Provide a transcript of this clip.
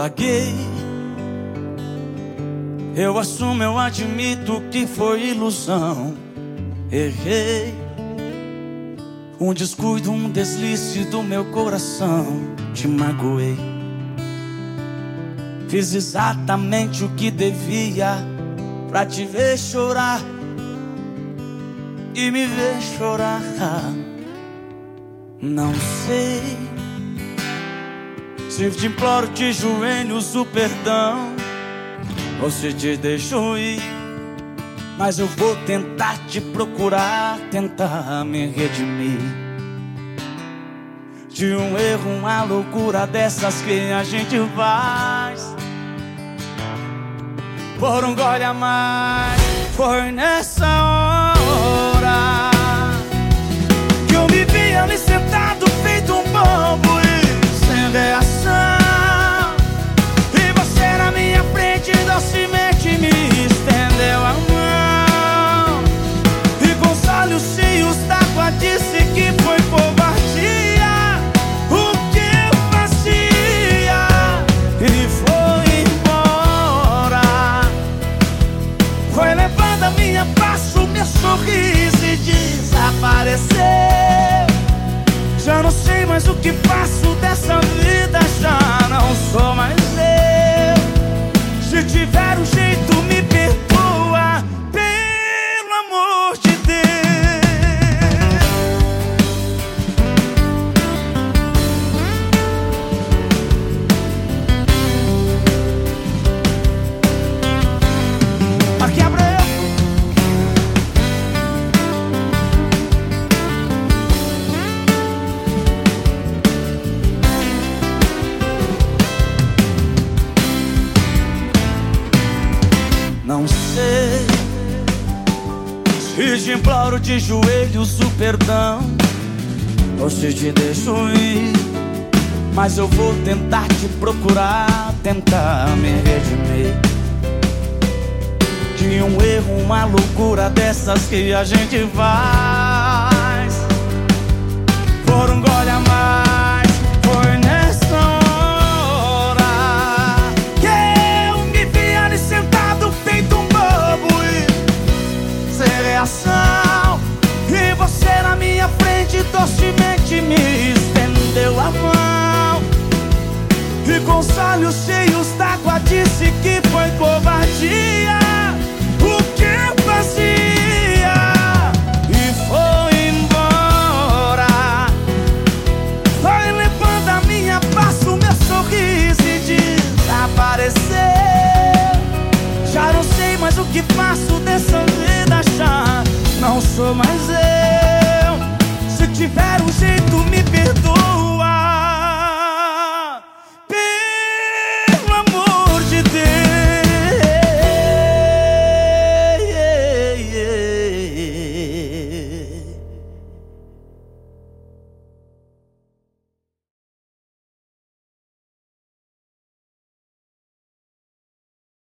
paguei. Eu assumo, eu admito que foi ilusão. Errei. Um descuido, um deslize do meu coração. Te magoei. Fiz exatamente o que devia pra te ver chorar e me ver chorar. Não sei se te imploro de joelhos o perdão ou se te deixo ir. Mas eu vou tentar te procurar, tentar me redimir de um erro, uma loucura dessas que a gente faz. Por um gole a mais, foi nessa o meu sorriso e desapareceu. Já não sei mais o que faço dessa vida, já não sou se te imploro de joelhos o perdão se te deixo ir. Mas eu vou tentar te procurar, tentar me redimir de um erro, uma loucura dessas que a gente faz. Por um gole a mais, frente docemente me estendeu a mão. E com os olhos cheios d'água disse que foi covardia. O que eu fazia? E foi embora. Foi levando a minha paz, o meu sorriso e desapareceu. Já não sei mais o que faço dessa vida já Não sou mais eu jeito me perdoa